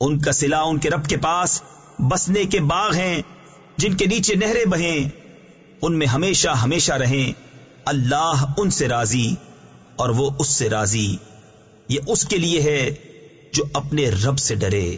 ان کا سلا ان کے رب کے پاس بسنے کے باغ ہیں، جن کے نیچے نہریں بہیں، ان میں ہمیشہ ہمیشہ رہیں۔ اللہ ان سے راضی اور وہ اس سے راضی۔ یہ اس کے لیے ہے جو اپنے رب سے ڈرے۔